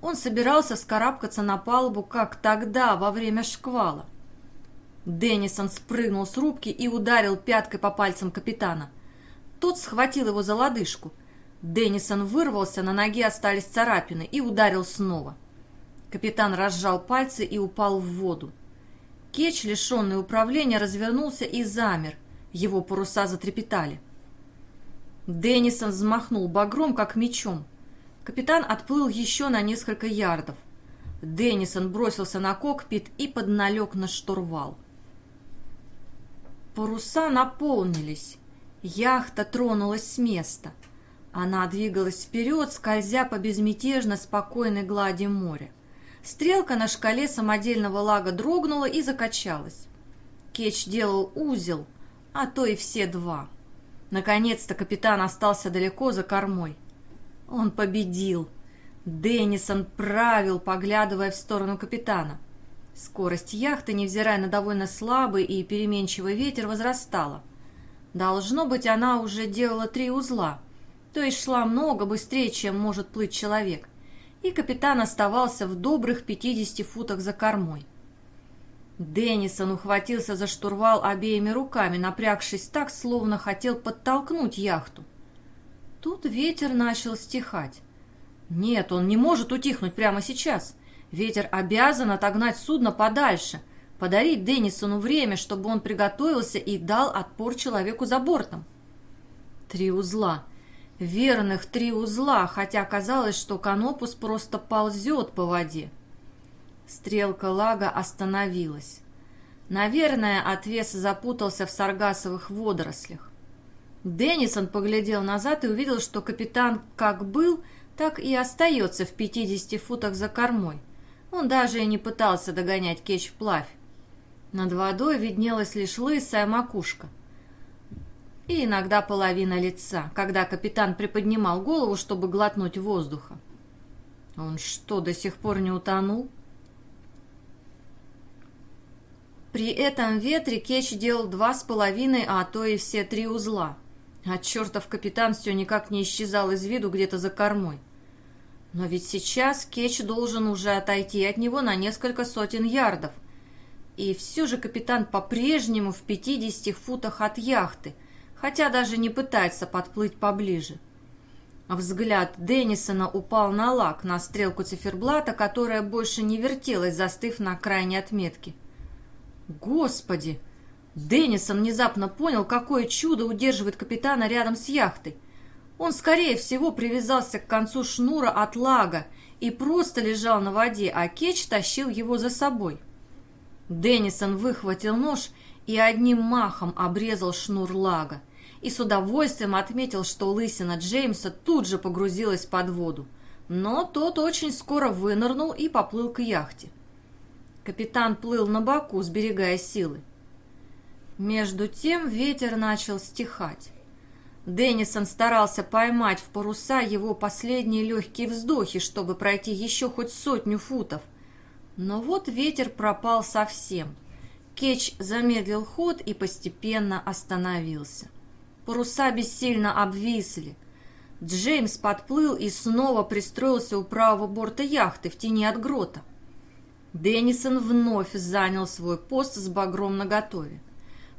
Он собирался скарабкаться на палубу, как тогда, во время шквала. Деннисон спрыгнул с рубки и ударил пяткой по пальцам капитана. Тот схватил его за лодыжку. Деннисон вырвался, на ноге остались царапины, и ударил снова. Капитан разжал пальцы и упал в воду. Кетч, лишенный управления, развернулся и замер – его паруса затрепетали. Деннисон взмахнул багром, как мечом. Капитан отплыл еще на несколько ярдов. Деннисон бросился на кокпит и подналег на штурвал. Паруса наполнились. Яхта тронулась с места. Она двигалась вперед, скользя по безмятежно спокойной глади моря. Стрелка на шкале самодельного лага дрогнула и закачалась. Кетч делал узел — а то и все два. Наконец-то капитан остался далеко за кормой. Он победил. Деннисон правил, поглядывая в сторону капитана. Скорость яхты, невзирая на довольно слабый и переменчивый ветер, возрастала. Должно быть, она уже делала три узла, то есть шла много быстрее, чем может плыть человек, и капитан оставался в добрых 50 футах за кормой. Деннисон ухватился за штурвал обеими руками, напрягшись так, словно хотел подтолкнуть яхту. Тут ветер начал стихать. Нет, он не может утихнуть прямо сейчас. Ветер обязан отогнать судно подальше, подарить Деннисону время, чтобы он приготовился и дал отпор человеку за бортом. Три узла. Верных три узла, хотя казалось, что канопус просто ползет по воде. Стрелка лага остановилась. Наверное, отвес запутался в саргасовых водорослях. Деннисон поглядел назад и увидел, что капитан как был, так и остается в 50 футах за кормой. Он даже и не пытался догонять кетч вплавь. Над водой виднелась лишь лысая макушка. И иногда половина лица, когда капитан приподнимал голову, чтобы глотнуть воздуха. Он что, до сих пор не утонул? При этом ветре Кетч делал два с половиной, а то и все три узла. А чертов капитан все никак не исчезал из виду где-то за кормой. Но ведь сейчас Кетч должен уже отойти от него на несколько сотен ярдов. И все же капитан по-прежнему в 50 футах от яхты, хотя даже не пытается подплыть поближе. Взгляд Деннисона упал на лак, на стрелку циферблата, которая больше не вертелась, застыв на крайней отметке. Господи! Деннисон внезапно понял, какое чудо удерживает капитана рядом с яхтой. Он, скорее всего, привязался к концу шнура от лага и просто лежал на воде, а Кетч тащил его за собой. Деннисон выхватил нож и одним махом обрезал шнур лага и с удовольствием отметил, что лысина Джеймса тут же погрузилась под воду. Но тот очень скоро вынырнул и поплыл к яхте. Капитан плыл на боку, сберегая силы. Между тем ветер начал стихать. Деннисон старался поймать в паруса его последние легкие вздохи, чтобы пройти еще хоть сотню футов. Но вот ветер пропал совсем. Кетч замедлил ход и постепенно остановился. Паруса бессильно обвисли. Джеймс подплыл и снова пристроился у правого борта яхты в тени от грота. Деннисон вновь занял свой пост с багром наготове.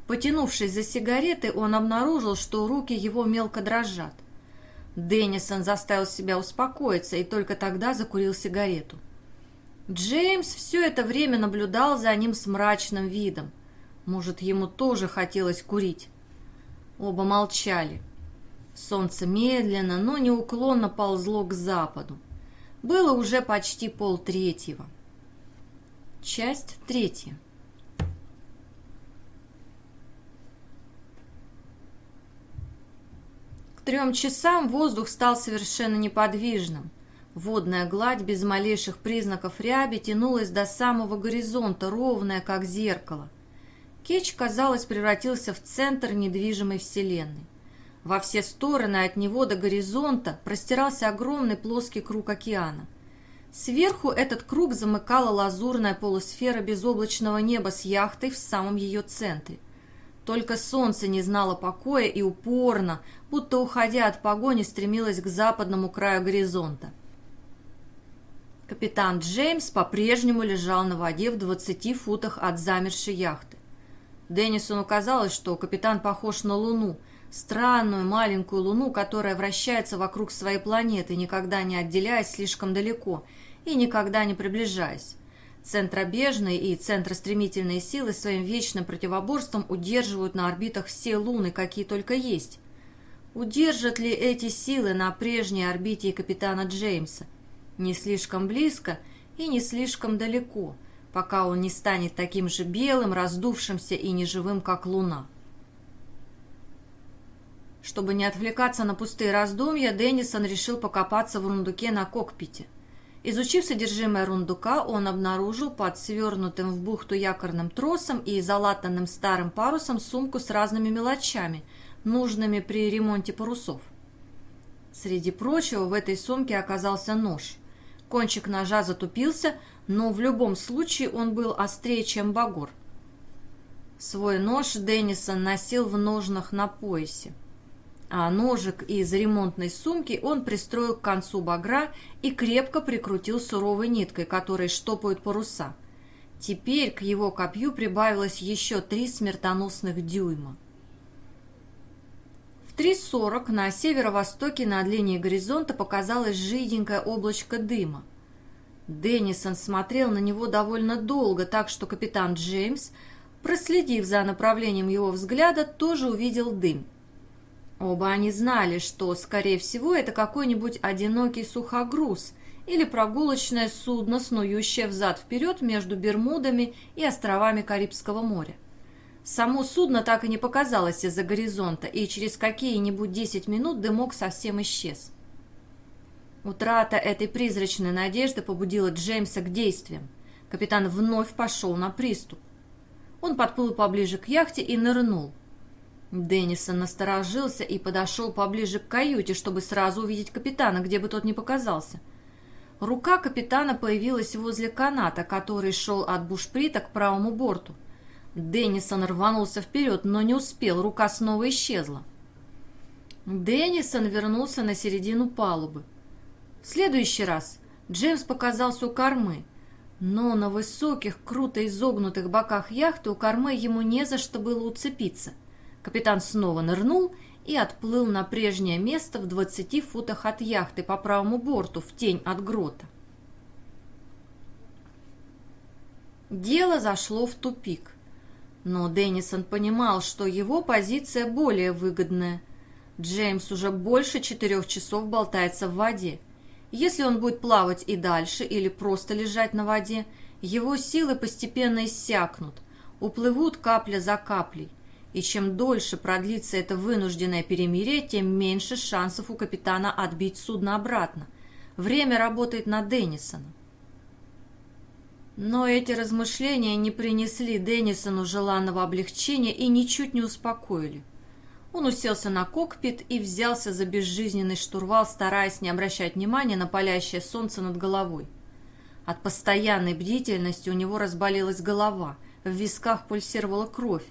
Потянувшись за сигаретой, он обнаружил, что руки его мелко дрожат. Деннисон заставил себя успокоиться и только тогда закурил сигарету. Джеймс все это время наблюдал за ним с мрачным видом. Может, ему тоже хотелось курить. Оба молчали. Солнце медленно, но неуклонно ползло к западу. Было уже почти полтретьего. Часть третья. Трем часам воздух стал совершенно неподвижным. Водная гладь без малейших признаков ряби тянулась до самого горизонта, ровная, как зеркало. Кетч, казалось, превратился в центр недвижимой вселенной. Во все стороны от него до горизонта простирался огромный плоский круг океана. Сверху этот круг замыкала лазурная полусфера безоблачного неба с яхтой в самом ее центре. Только солнце не знало покоя и упорно, будто уходя от погони, стремилось к западному краю горизонта. Капитан Джеймс по-прежнему лежал на воде в 20 футах от замершей яхты. Деннисону казалось, что капитан похож на Луну, странную маленькую Луну, которая вращается вокруг своей планеты, никогда не отделяясь слишком далеко и никогда не приближаясь. Центробежные и центростремительные силы своим вечным противоборством удерживают на орбитах все луны, какие только есть. Удержат ли эти силы на прежней орбите капитана Джеймса? Не слишком близко и не слишком далеко, пока он не станет таким же белым, раздувшимся и неживым, как луна. Чтобы не отвлекаться на пустые раздумья, Деннисон решил покопаться в рундуке на кокпите – Изучив содержимое рундука, он обнаружил под свернутым в бухту якорным тросом и залатанным старым парусом сумку с разными мелочами, нужными при ремонте парусов. Среди прочего в этой сумке оказался нож. Кончик ножа затупился, но в любом случае он был острее, чем багор. Свой нож Деннисон носил в ножнах на поясе а ножик из ремонтной сумки он пристроил к концу багра и крепко прикрутил суровой ниткой, которой штопают паруса. Теперь к его копью прибавилось еще три смертоносных дюйма. В 3.40 на северо-востоке над линией горизонта показалось жиденькое облачко дыма. Деннисон смотрел на него довольно долго, так что капитан Джеймс, проследив за направлением его взгляда, тоже увидел дым – Оба они знали, что, скорее всего, это какой-нибудь одинокий сухогруз или прогулочное судно, снующее взад-вперед между Бермудами и островами Карибского моря. Само судно так и не показалось из-за горизонта, и через какие-нибудь десять минут дымок совсем исчез. Утрата этой призрачной надежды побудила Джеймса к действиям. Капитан вновь пошел на приступ. Он подплыл поближе к яхте и нырнул. Деннисон насторожился и подошел поближе к каюте, чтобы сразу увидеть капитана, где бы тот ни показался. Рука капитана появилась возле каната, который шел от бушприта к правому борту. Деннисон рванулся вперед, но не успел, рука снова исчезла. Деннисон вернулся на середину палубы. В следующий раз Джеймс показался у кормы, но на высоких, круто изогнутых боках яхты у кормы ему не за что было уцепиться – Капитан снова нырнул и отплыл на прежнее место в двадцати футах от яхты по правому борту, в тень от грота. Дело зашло в тупик. Но Деннисон понимал, что его позиция более выгодная. Джеймс уже больше четырех часов болтается в воде. Если он будет плавать и дальше или просто лежать на воде, его силы постепенно иссякнут, уплывут капля за каплей. И чем дольше продлится это вынужденное перемирие, тем меньше шансов у капитана отбить судно обратно. Время работает на Деннисона. Но эти размышления не принесли Деннисону желанного облегчения и ничуть не успокоили. Он уселся на кокпит и взялся за безжизненный штурвал, стараясь не обращать внимания на палящее солнце над головой. От постоянной бдительности у него разболелась голова, в висках пульсировала кровь.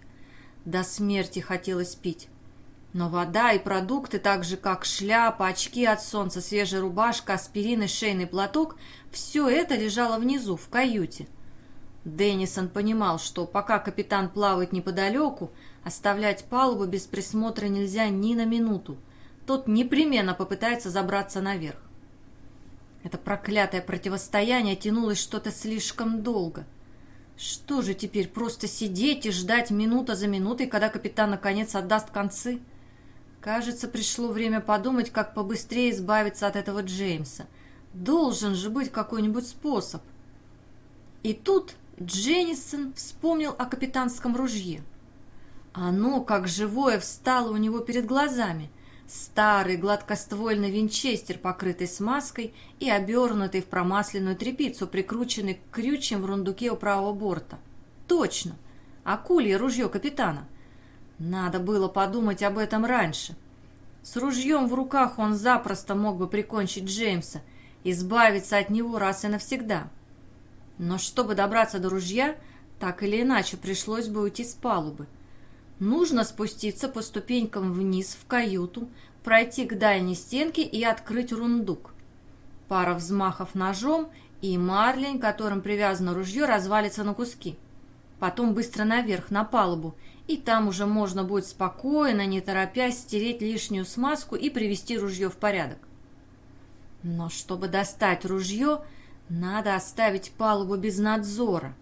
До смерти хотелось пить. Но вода и продукты, так же как шляпа, очки от солнца, свежая рубашка, аспирин и шейный платок, все это лежало внизу, в каюте. Деннисон понимал, что пока капитан плавает неподалеку, оставлять палубу без присмотра нельзя ни на минуту. Тот непременно попытается забраться наверх. Это проклятое противостояние тянулось что-то слишком долго. Что же теперь, просто сидеть и ждать минута за минутой, когда капитан наконец отдаст концы? — Кажется, пришло время подумать, как побыстрее избавиться от этого Джеймса. Должен же быть какой-нибудь способ. И тут Дженнисон вспомнил о капитанском ружье. Оно, как живое, встало у него перед глазами. Старый гладкоствольный винчестер, покрытый смазкой и обернутый в промасленную тряпицу, прикрученный к крючьям в рундуке у правого борта. Точно! Акулье ружье капитана — надо было подумать об этом раньше. С ружьем в руках он запросто мог бы прикончить Джеймса, избавиться от него раз и навсегда. Но чтобы добраться до ружья, так или иначе пришлось бы уйти с палубы. Нужно спуститься по ступенькам вниз в каюту, пройти к дальней стенке и открыть рундук. Пара взмахов ножом, и марлень, которым привязано ружье, развалится на куски. Потом быстро наверх, на палубу, и там уже можно будет спокойно, не торопясь, стереть лишнюю смазку и привести ружье в порядок. Но чтобы достать ружье, надо оставить палубу без надзора.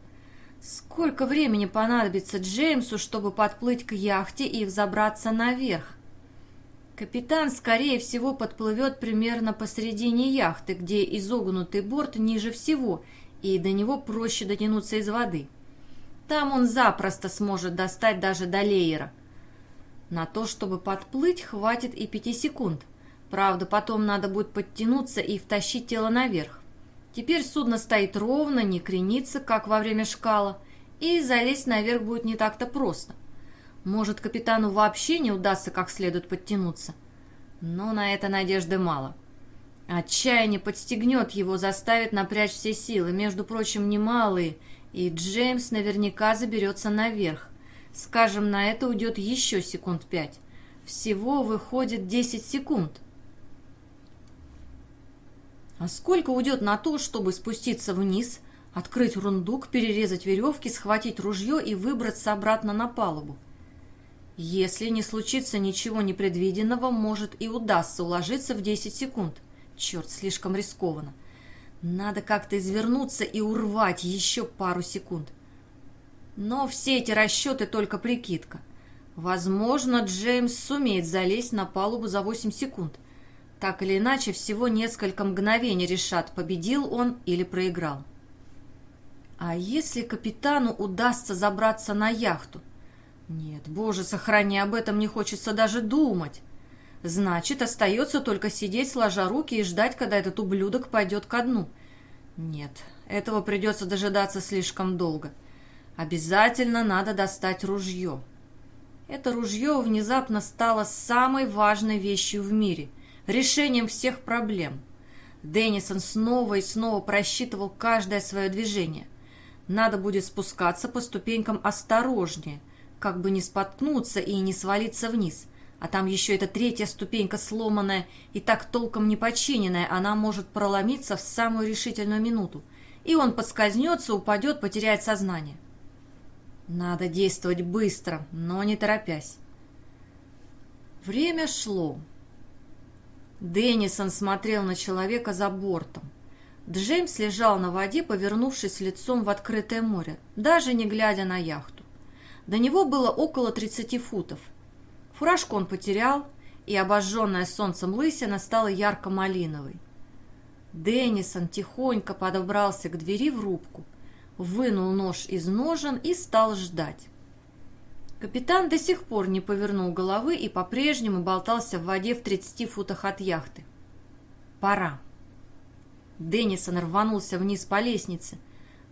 Сколько времени понадобится Джеймсу, чтобы подплыть к яхте и взобраться наверх? Капитан, скорее всего, подплывет примерно посередине яхты, где изогнутый борт ниже всего, и до него проще дотянуться из воды. Там он запросто сможет достать даже до леера. На то, чтобы подплыть, хватит и пяти секунд. Правда, потом надо будет подтянуться и втащить тело наверх. Теперь судно стоит ровно, не кренится, как во время шкала, и залезть наверх будет не так-то просто. Может, капитану вообще не удастся как следует подтянуться. Но на это надежды мало. Отчаяние подстегнет его, заставит напрячь все силы, между прочим, немалые – и Джеймс наверняка заберется наверх. Скажем, на это уйдет еще секунд пять. Всего выходит 10 секунд. А сколько уйдет на то, чтобы спуститься вниз, открыть рундук, перерезать веревки, схватить ружье и выбраться обратно на палубу? Если не случится ничего непредвиденного, может и удастся уложиться в 10 секунд. Черт, слишком рискованно. Надо как-то извернуться и урвать еще пару секунд. Но все эти расчеты только прикидка. Возможно, Джеймс сумеет залезть на палубу за 8 секунд. Так или иначе, всего несколько мгновений решат, победил он или проиграл. А если капитану удастся забраться на яхту? Нет, боже, сохрани, об этом не хочется даже думать. Значит, остается только сидеть, сложа руки и ждать, когда этот ублюдок пойдет ко дну. Нет, этого придется дожидаться слишком долго. Обязательно надо достать ружье. Это ружье внезапно стало самой важной вещью в мире, решением всех проблем. Деннисон снова и снова просчитывал каждое свое движение. Надо будет спускаться по ступенькам осторожнее, как бы не споткнуться и не свалиться вниз – а там еще эта третья ступенька сломанная и так толком не починенная, она может проломиться в самую решительную минуту. И он подскользнется, упадет, потеряет сознание. Надо действовать быстро, но не торопясь. Время шло. Деннисон смотрел на человека за бортом. Джеймс лежал на воде, повернувшись лицом в открытое море, даже не глядя на яхту. До него было около 30 футов – Фуражку он потерял, и обожженная солнцем лысина стала ярко-малиновой. Деннисон тихонько подобрался к двери в рубку, вынул нож из ножен и стал ждать. Капитан до сих пор не повернул головы и по-прежнему болтался в воде в 30 футах от яхты. Пора. Деннисон рванулся вниз по лестнице,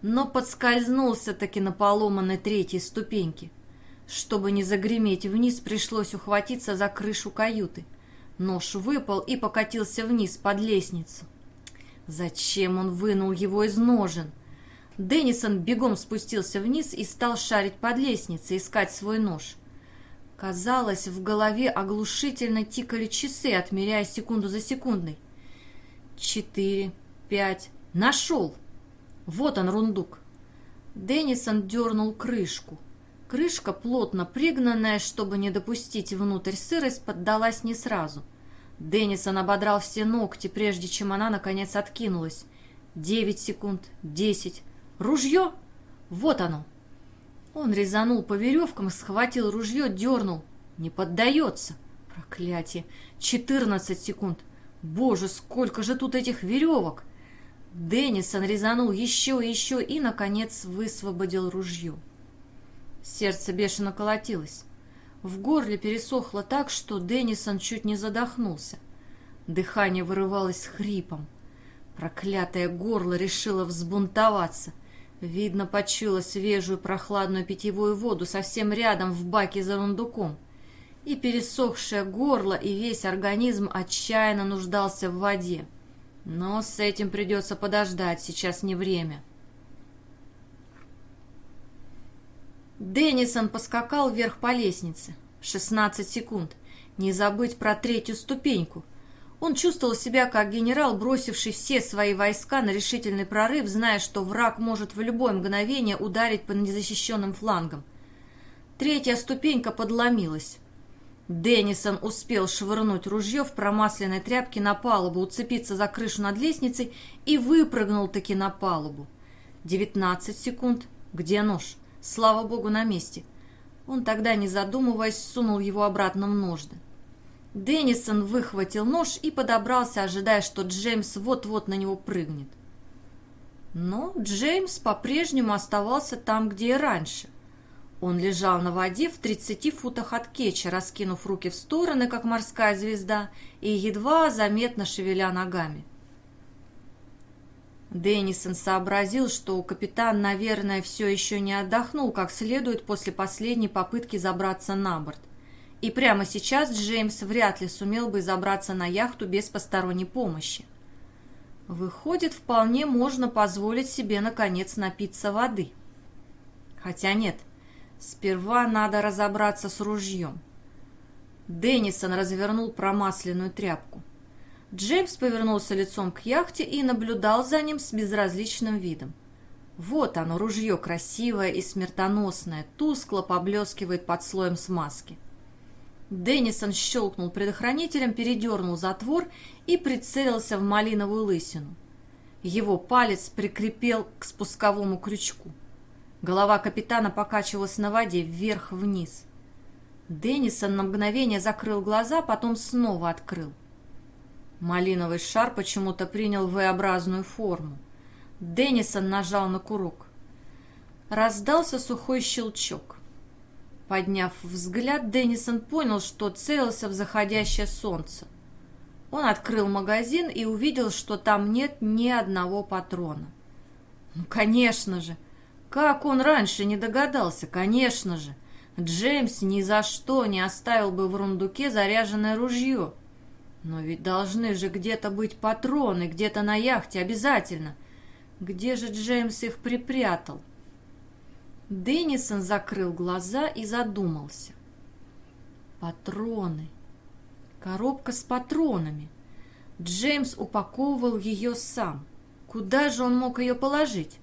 но подскользнулся таки на поломанной третьей ступеньке. Чтобы не загреметь вниз, пришлось ухватиться за крышу каюты. Нож выпал и покатился вниз под лестницу. Зачем он вынул его из ножен? — Деннисон бегом спустился вниз и стал шарить под лестницей, искать свой нож. Казалось, в голове оглушительно тикали часы, отмеряя секунду за секундой. Четыре, пять. Нашел! Вот он, рундук. Деннисон дернул крышку. Крышка, плотно пригнанная, чтобы не допустить внутрь сырость, поддалась не сразу. Деннисон ободрал все ногти, прежде чем она, наконец, откинулась. Девять секунд, десять. Ружье? Вот оно. Он резанул по веревкам, схватил ружье, дернул. Не поддается. Проклятие. Четырнадцать секунд. Боже, сколько же тут этих веревок! Деннисон резанул еще и еще и, наконец, высвободил ружье. Сердце бешено колотилось. В горле пересохло так, что Деннисон чуть не задохнулся. Дыхание вырывалось хрипом. Проклятое горло решило взбунтоваться — Видно, почула свежую прохладную питьевую воду совсем рядом в баке за рундуком. И пересохшее горло, и весь организм отчаянно нуждался в воде. Но с этим придется подождать, сейчас не время. Деннисон поскакал вверх по лестнице. 16 секунд. Не забыть про третью ступеньку — он чувствовал себя как генерал, бросивший все свои войска на решительный прорыв, зная, что враг может в любое мгновение ударить по незащищенным флангам. Третья ступенька подломилась. Деннисон успел швырнуть ружье в промасленной тряпке на палубу, уцепиться за крышу над лестницей и выпрыгнул таки на палубу. Девятнадцать секунд. Где нож? Слава богу, на месте. Он тогда, не задумываясь, сунул его обратно в ножды. Деннисон выхватил нож и подобрался, ожидая, что Джеймс вот-вот на него прыгнет. Но Джеймс по-прежнему оставался там, где и раньше. Он лежал на воде в 30 футах от кетча, раскинув руки в стороны, как морская звезда, и едва заметно шевеля ногами. Деннисон сообразил, что капитан, наверное, все еще не отдохнул как следует после последней попытки забраться на борт – и прямо сейчас Джеймс вряд ли сумел бы забраться на яхту без посторонней помощи. Выходит, вполне можно позволить себе, наконец, напиться воды. Хотя нет, сперва надо разобраться с ружьем. Деннисон развернул промасленную тряпку. Джеймс повернулся лицом к яхте и наблюдал за ним с безразличным видом. Вот оно, ружье красивое и смертоносное, тускло поблескивает под слоем смазки. Деннисон щелкнул предохранителем, передернул затвор и прицелился в малиновую лысину. Его палец прикрепел к спусковому крючку. Голова капитана покачивалась на воде вверх-вниз. Деннисон на мгновение закрыл глаза, потом снова открыл. Малиновый шар почему-то принял V-образную форму. Деннисон нажал на курок. Раздался сухой щелчок. Подняв взгляд, Деннисон понял, что целился в заходящее солнце. Он открыл магазин и увидел, что там нет ни одного патрона. Ну, конечно же! Как он раньше не догадался, конечно же! Джеймс ни за что не оставил бы в рундуке заряженное ружье. Но ведь должны же где-то быть патроны, где-то на яхте, обязательно. Где же Джеймс их припрятал? — Деннисон закрыл глаза и задумался. Патроны. Коробка с патронами. Джеймс упаковывал ее сам. Куда же он мог ее положить?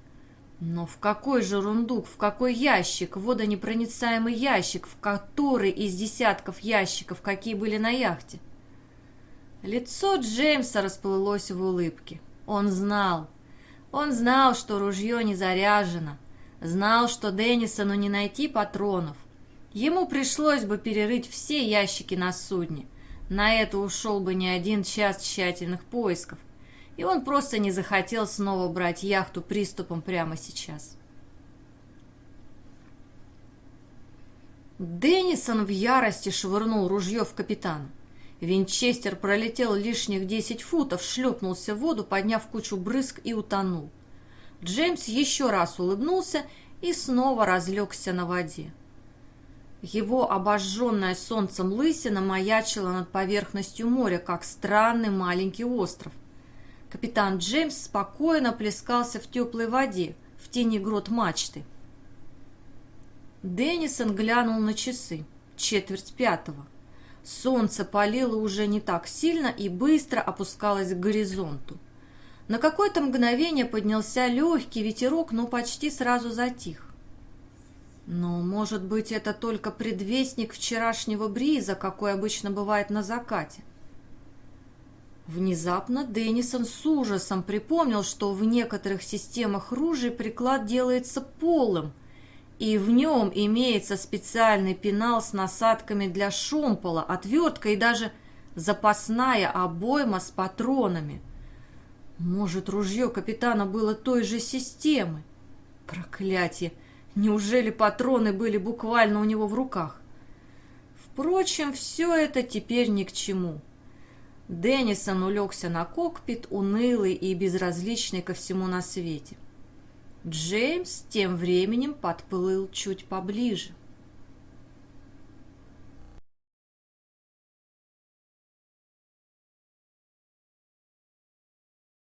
Но в какой же рундук, в какой ящик, водонепроницаемый ящик, в который из десятков ящиков, какие были на яхте? Лицо Джеймса расплылось в улыбке. Он знал. Он знал, что ружье не заряжено, Знал, что Деннисону не найти патронов. Ему пришлось бы перерыть все ящики на судне. На это ушел бы не один час тщательных поисков, и он просто не захотел снова брать яхту приступом прямо сейчас. Деннисон в ярости швырнул ружье в капитана. Винчестер пролетел лишних десять футов, шлепнулся в воду, подняв кучу брызг и утонул. Джеймс еще раз улыбнулся и снова разлегся на воде. Его обожженная солнцем лысина маячила над поверхностью моря, как странный маленький остров. Капитан Джеймс спокойно плескался в теплой воде, в тени грот мачты. Деннисон глянул на часы. Четверть пятого. Солнце палило уже не так сильно и быстро опускалось к горизонту. На какое-то мгновение поднялся легкий ветерок, но почти сразу затих. Но, может быть, это только предвестник вчерашнего бриза, какой обычно бывает на закате. Внезапно Деннисон с ужасом припомнил, что в некоторых системах ружей приклад делается полым, и в нем имеется специальный пенал с насадками для шомпола, отвертка и даже запасная обойма с патронами. Может, ружье капитана было той же системы? Проклятие! Неужели патроны были буквально у него в руках? Впрочем, все это теперь ни к чему. Деннисон улегся на кокпит, унылый и безразличный ко всему на свете. Джеймс тем временем подплыл чуть поближе.